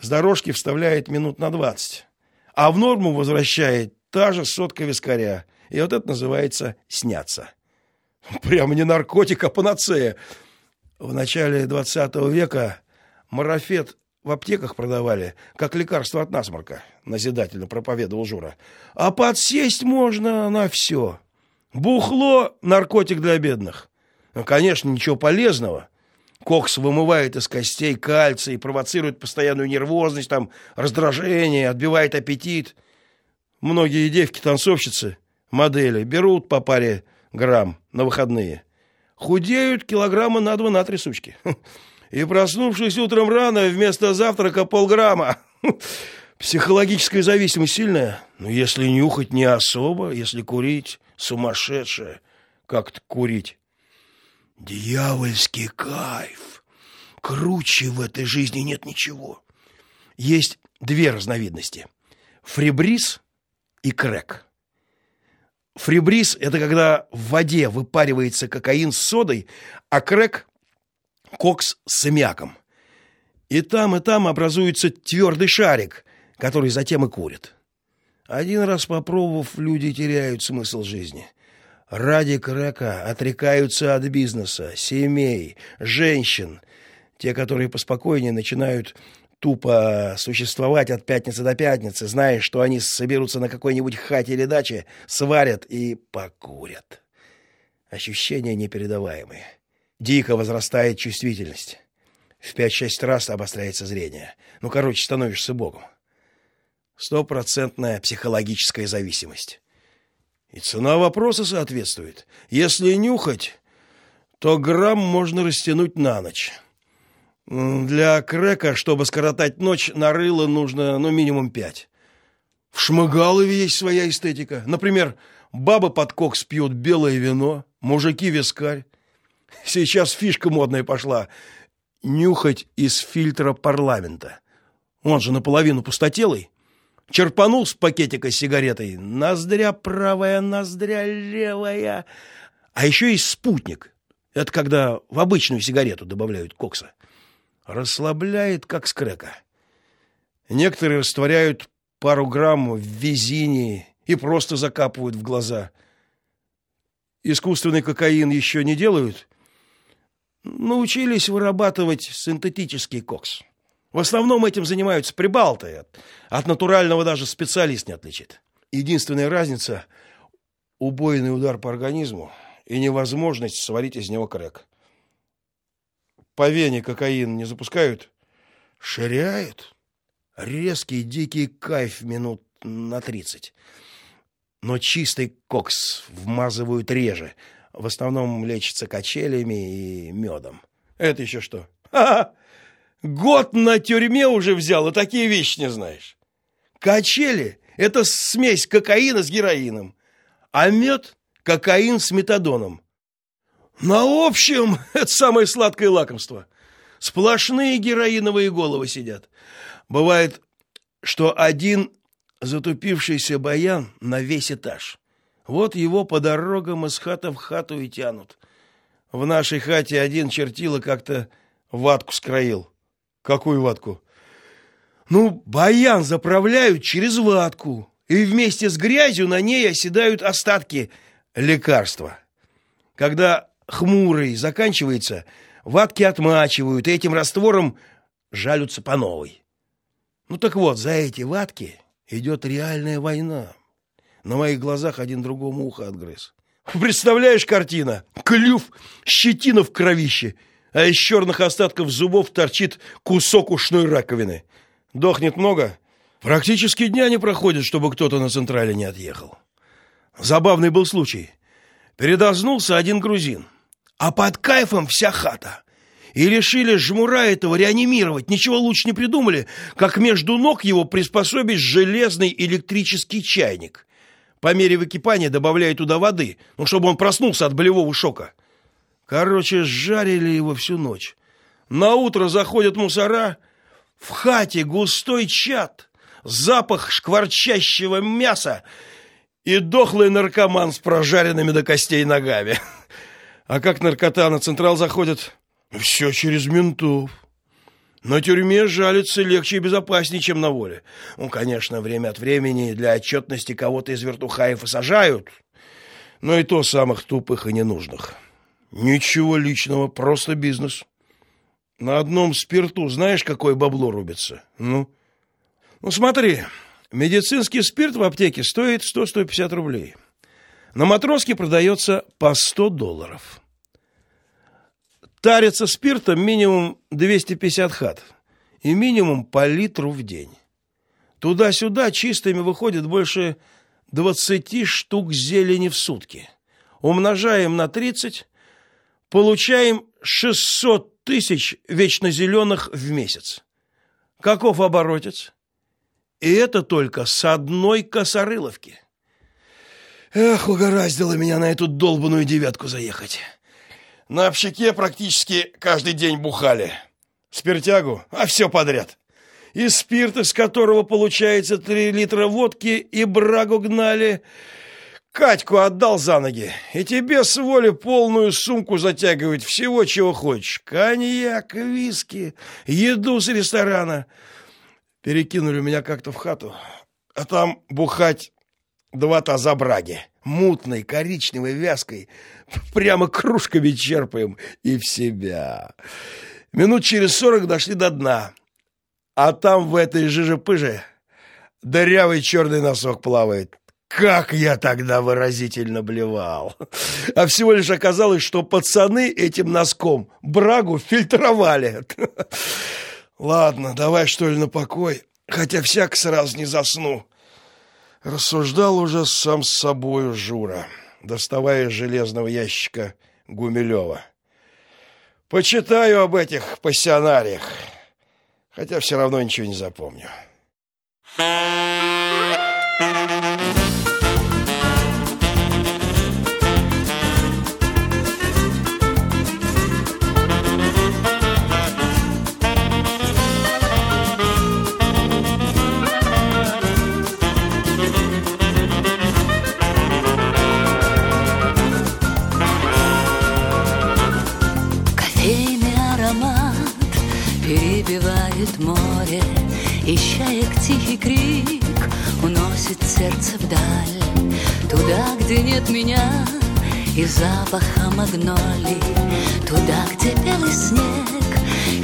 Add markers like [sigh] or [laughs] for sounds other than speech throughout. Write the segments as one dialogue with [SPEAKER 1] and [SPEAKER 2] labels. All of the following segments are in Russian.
[SPEAKER 1] с дорожки вставляет минут на 20, а в норму возвращает та же сотка вискаря. И вот это называется сняться. Прямо не наркотик, а панацея. В начале 20 века марафет в аптеках продавали, как лекарство от насморка, назидательно проповедовал Жура. А подсесть можно на все. Бухло – наркотик для бедных. Ну, конечно, ничего полезного. Кокс вымывает из костей кальций, провоцирует постоянную нервозность, там, раздражение, отбивает аппетит. Многие девки-танцовщицы, модели, берут по паре грамм на выходные. Худеют килограмма на два, на три сучки. [laughs] И проснувшись утром рано, вместо завтрака полграмма. [laughs] Психологическая зависимость сильная. Но если нюхать не особо, если курить сумасшедшее, как-то курить. Дьявольский кайф. Круче в этой жизни нет ничего. Есть две разновидности. Фрибриз и крэк. Фрибриз – это когда в воде выпаривается кокаин с содой, а крэк – кокс с аммиаком. И там, и там образуется твердый шарик, который затем и курит. Один раз попробовав, люди теряют смысл жизни – Ради крэка отрекаются от бизнеса, семей, женщин. Те, которые поспокойнее начинают тупо существовать от пятницы до пятницы, зная, что они соберутся на какой-нибудь хате или даче, сварят и покурят. Ощущения непередаваемые. Дико возрастает чувствительность. В пять-шесть раз обостряется зрение. Ну, короче, становишься богом. Стопроцентная психологическая зависимость. И цена вопроса соответствует. Если нюхать, то грамм можно растянуть на ночь. Для крека, чтобы скоротать ночь, на рыло нужно, ну, минимум пять. В Шмыгалове есть своя эстетика. Например, бабы под кокс пьют белое вино, мужики вискарь. Сейчас фишка модная пошла. Нюхать из фильтра парламента. Он же наполовину пустотелый черпанул с пакетика сигаретой. Ноздря правая, ноздря левая. А еще есть спутник. Это когда в обычную сигарету добавляют кокса. Расслабляет, как скрека. Некоторые растворяют пару грамм в визине и просто закапывают в глаза. Искусственный кокаин еще не делают. Научились вырабатывать синтетический кокс. В основном этим занимаются прибалты. От натурального даже специалист не отличит. Единственная разница – убойный удар по организму и невозможность сварить из него крэк. По вене кокаин не запускают? Ширяют. Резкий дикий кайф минут на тридцать. Но чистый кокс вмазывают реже. В основном лечится качелями и медом. Это еще что? Ха-ха! Год на тюрьме уже взял, и такие вещи не знаешь. Качели – это смесь кокаина с героином, а мед – кокаин с метадоном. На общем, [laughs] это самое сладкое лакомство. Сплошные героиновые головы сидят. Бывает, что один затупившийся баян на весь этаж. Вот его по дорогам из хаты в хату и тянут. В нашей хате один чертила как-то ватку скроил. Какую ватку? Ну, баян заправляют через ватку, и вместе с грязью на ней оседают остатки лекарства. Когда хмурый заканчивается, ватки отмачивают, и этим раствором жалются по новой. Ну так вот, за эти ватки идет реальная война. На моих глазах один другому ухо отгрыз. Представляешь картина? Клюв, щетина в кровище — а из черных остатков зубов торчит кусок ушной раковины. Дохнет много? Практически дня не проходит, чтобы кто-то на централе не отъехал. Забавный был случай. Передознулся один грузин, а под кайфом вся хата. И решили жмура этого реанимировать. Ничего лучше не придумали, как между ног его приспособить железный электрический чайник. По мере выкипания добавляют туда воды, ну, чтобы он проснулся от болевого шока. Короче, жарили его всю ночь. На утро заходят мусора, в хате густой чад, запах шкварчащего мяса и дохлый наркоман с прожаренными до костей ногами. А как наркота на централ заходит? Все через ментов. На тюрьме жалиться легче и безопаснее, чем на воле. Ну, конечно, время от времени для отчетности кого-то из вертухаев и сажают, но и то самых тупых и ненужных. Ничего личного, просто бизнес. На одном спирту знаешь, какое бабло рубится? Ну, ну смотри, медицинский спирт в аптеке стоит 100-150 рублей. На матроске продается по 100 долларов. Тарится спиртом минимум 250 хат и минимум по литру в день. Туда-сюда чистыми выходит больше 20 штук зелени в сутки. Умножаем на 30, получаем 600 тысяч вечно зеленых в месяц. Каков оборотец? И это только с одной косорыловки. Эх, угораздило меня на эту долбанную девятку заехать. На общаке практически каждый день бухали. Спиртягу, а все подряд. И спирт, из которого получается три литра водки, и брагу гнали. Катьку отдал за ноги, и тебе с воли полную сумку затягивать всего, чего хочешь. Коньяк, виски, еду с ресторана. Перекинули меня как-то в хату, а там бухать два таза браги, мутной, коричневой, вязкой, прямо кружками черпаем и в себя. Минут через сорок дошли до дна, а там в этой жиже-пыже дырявый черный носок плавает. Как я тогда выразительно блевал. А всего лишь оказалось, что пацаны этим носком брагу фильтровали. Ладно, давай что ли на покой, хотя всяк сразу не засну. Рассуждал уже сам с собою Жура, доставая из железного ящика Гумилева. Почитаю об этих пассионариях, хотя все равно ничего не запомню.
[SPEAKER 2] Туда, где нет меня и запаха магнолий. Туда, где белый снег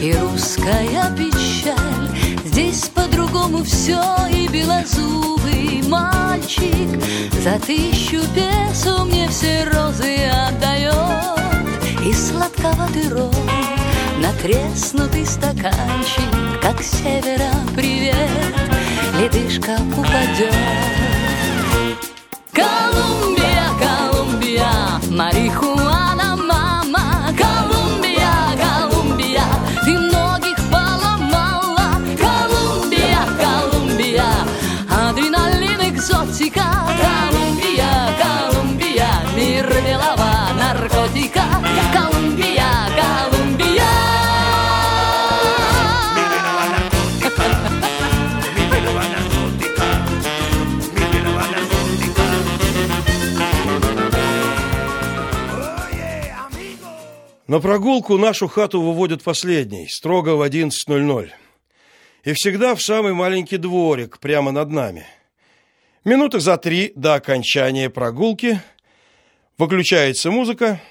[SPEAKER 2] и русская печаль. Здесь по-другому все и белозубый мальчик. За тысячу песо мне все розы отдает. И сладковатый рот Натреснутый стаканчик, как севера привет, Ледышка упадет.
[SPEAKER 1] На прогулку нашу хату выводят последней, строго в 11.00. И всегда в самый маленький дворик, прямо над нами. Минуты за три до окончания прогулки выключается музыка,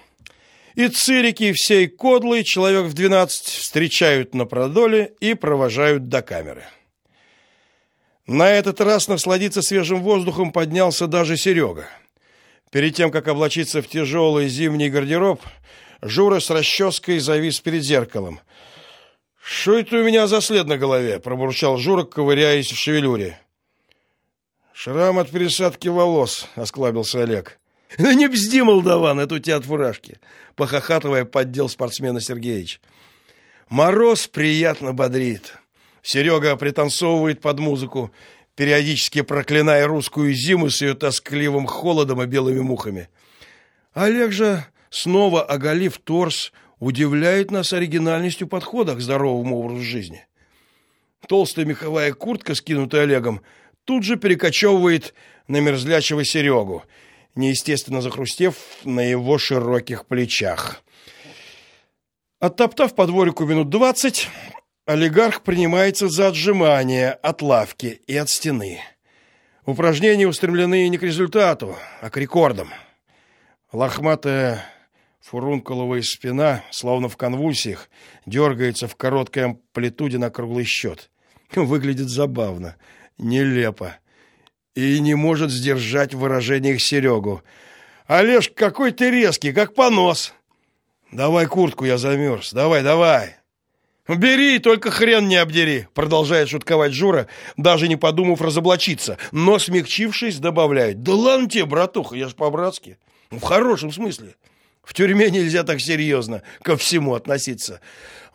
[SPEAKER 1] и цирики всей кодлы, человек в 12, встречают на продоле и провожают до камеры. На этот раз насладиться свежим воздухом поднялся даже Серега. Перед тем, как облачиться в тяжелый зимний гардероб, Жура с расческой завис перед зеркалом. «Что это у меня за след на голове?» – пробурчал Жура, ковыряясь в шевелюре. «Шрам от пересадки волос», – осклабился Олег. «Ну не бзди, молдаван, это у тебя от фуражки», – похохатывая, поддел спортсмена Сергеевич. «Мороз приятно бодрит. Серега пританцовывает под музыку, периодически проклиная русскую зиму с ее тоскливым холодом и белыми мухами. Олег же снова оголив торс, удивляет нас оригинальностью подхода к здоровому образу жизни. Толстая меховая куртка, скинутая Олегом, тут же перекочевывает на мерзлячего Серегу, неестественно захрустев на его широких плечах. Оттоптав по дворику минут двадцать, Олигарх принимается за отжимание от лавки и от стены. Упражнения устремлены не к результату, а к рекордам. Лохматая фурункуловая спина, словно в конвульсиях, дергается в короткой амплитуде на круглый счет. [laughs] Выглядит забавно, нелепо. И не может сдержать в выражениях Серегу. «Олеж, какой ты резкий, как понос!» «Давай куртку, я замерз. Давай, давай!» «Бери, только хрен не обдери!» Продолжает шутковать Жура, даже не подумав разоблачиться, но, смягчившись, добавляет. «Да ладно тебе, братуха, я ж по-братски. В хорошем смысле. В тюрьме нельзя так серьезно ко всему относиться.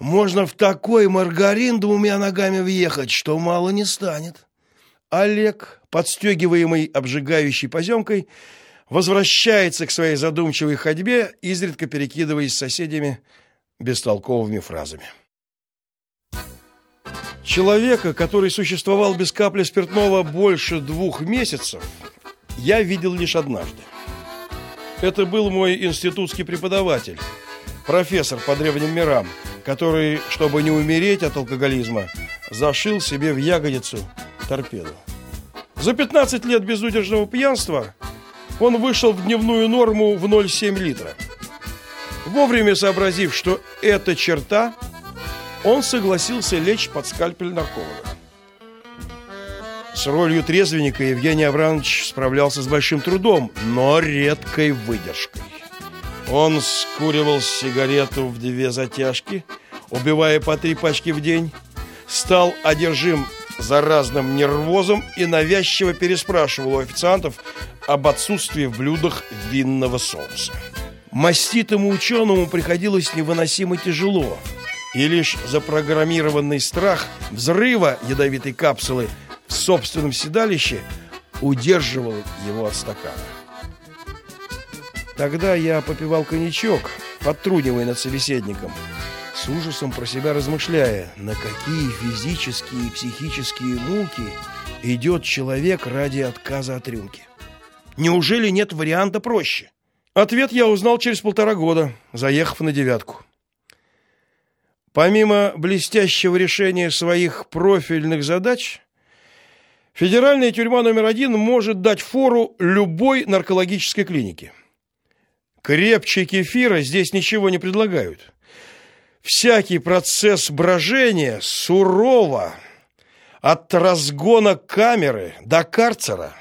[SPEAKER 1] Можно в такой маргарин двумя ногами въехать, что мало не станет». Олег, подстегиваемый обжигающей поземкой, возвращается к своей задумчивой ходьбе, изредка перекидываясь с соседями бестолковыми фразами. Человека, который существовал без капли спиртного больше двух месяцев, я видел лишь однажды. Это был мой институтский преподаватель, профессор по древним мирам, который, чтобы не умереть от алкоголизма, зашил себе в ягодицу торпеду. За 15 лет безудержного пьянства он вышел в дневную норму в 0,7 литра. Вовремя сообразив, что эта черта – он согласился лечь под скальпель нарколога. С ролью трезвенника Евгений Абрамович справлялся с большим трудом, но редкой выдержкой. Он скуривал сигарету в две затяжки, убивая по три пачки в день, стал одержим заразным нервозом и навязчиво переспрашивал у официантов об отсутствии в блюдах винного соуса. Маститому ученому приходилось невыносимо тяжело – и лишь запрограммированный страх взрыва ядовитой капсулы в собственном седалище удерживал его от стакана. Тогда я попивал коньячок, подтрунивая над собеседником, с ужасом про себя размышляя, на какие физические и психические муки идет человек ради отказа от рюмки. Неужели нет варианта проще? Ответ я узнал через полтора года, заехав на девятку. Помимо блестящего решения своих профильных задач, федеральная тюрьма номер один может дать фору любой наркологической клинике. Крепче кефира здесь ничего не предлагают. Всякий процесс брожения сурово от разгона камеры до карцера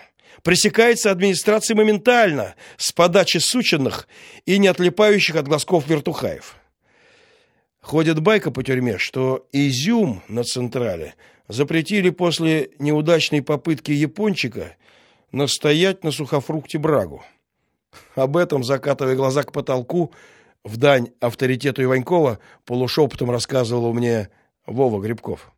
[SPEAKER 1] пресекается администрацией моментально с подачи сученных и не отлипающих от глазков вертухаев. Ходит байка по тюрьме, что изюм на Централе запретили после неудачной попытки япончика настоять на сухофрукте брагу. Об этом, закатывая глаза к потолку, в дань авторитету Иванькова, полушепотом рассказывал мне Вова Грибков.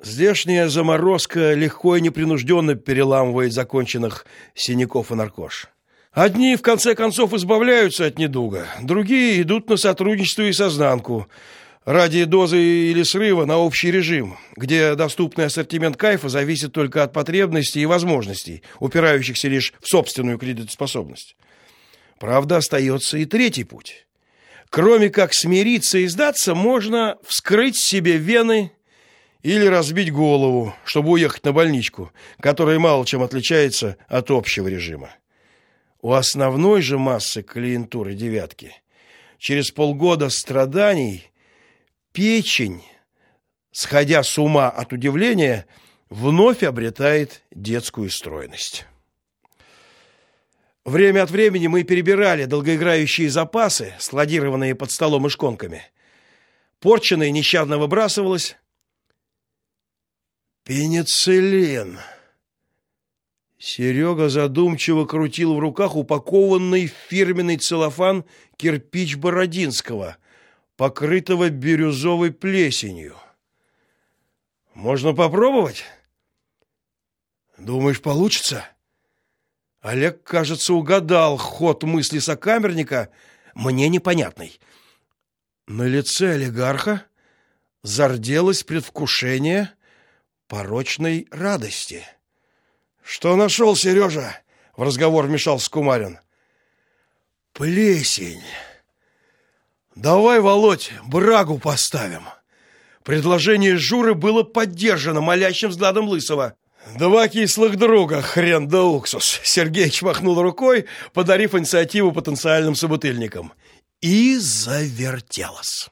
[SPEAKER 1] Здешняя заморозка легко и непринужденно переламывает законченных синяков и наркош. Одни, в конце концов, избавляются от недуга, другие идут на сотрудничество и сознанку ради дозы или срыва на общий режим, где доступный ассортимент кайфа зависит только от потребностей и возможностей, упирающихся лишь в собственную кредитоспособность. Правда, остается и третий путь. Кроме как смириться и сдаться, можно вскрыть себе вены или разбить голову, чтобы уехать на больничку, которая мало чем отличается от общего режима. У основной же массы клиентуры девятки через полгода страданий печень, сходя с ума от удивления, вновь обретает детскую стройность. Время от времени мы перебирали долгоиграющие запасы, складированные под столом и шконками. Порченное нещадно выбрасывалось. Пенициллин. Серега задумчиво крутил в руках упакованный в фирменный целлофан кирпич Бородинского, покрытого бирюзовой плесенью. Можно попробовать? Думаешь, получится? Олег, кажется, угадал ход мысли сокамерника, мне непонятный. На лице олигарха зарделось предвкушение порочной радости. Что нашел, Сережа? В разговор вмешался Кумарин. Плесень. Давай, Володь, брагу поставим. Предложение Журы было поддержано молящим взглядом Лысого. «Два кислых друга, хрен да уксус!» Сергеич махнул рукой, подарив инициативу потенциальным собутыльникам. И завертелось.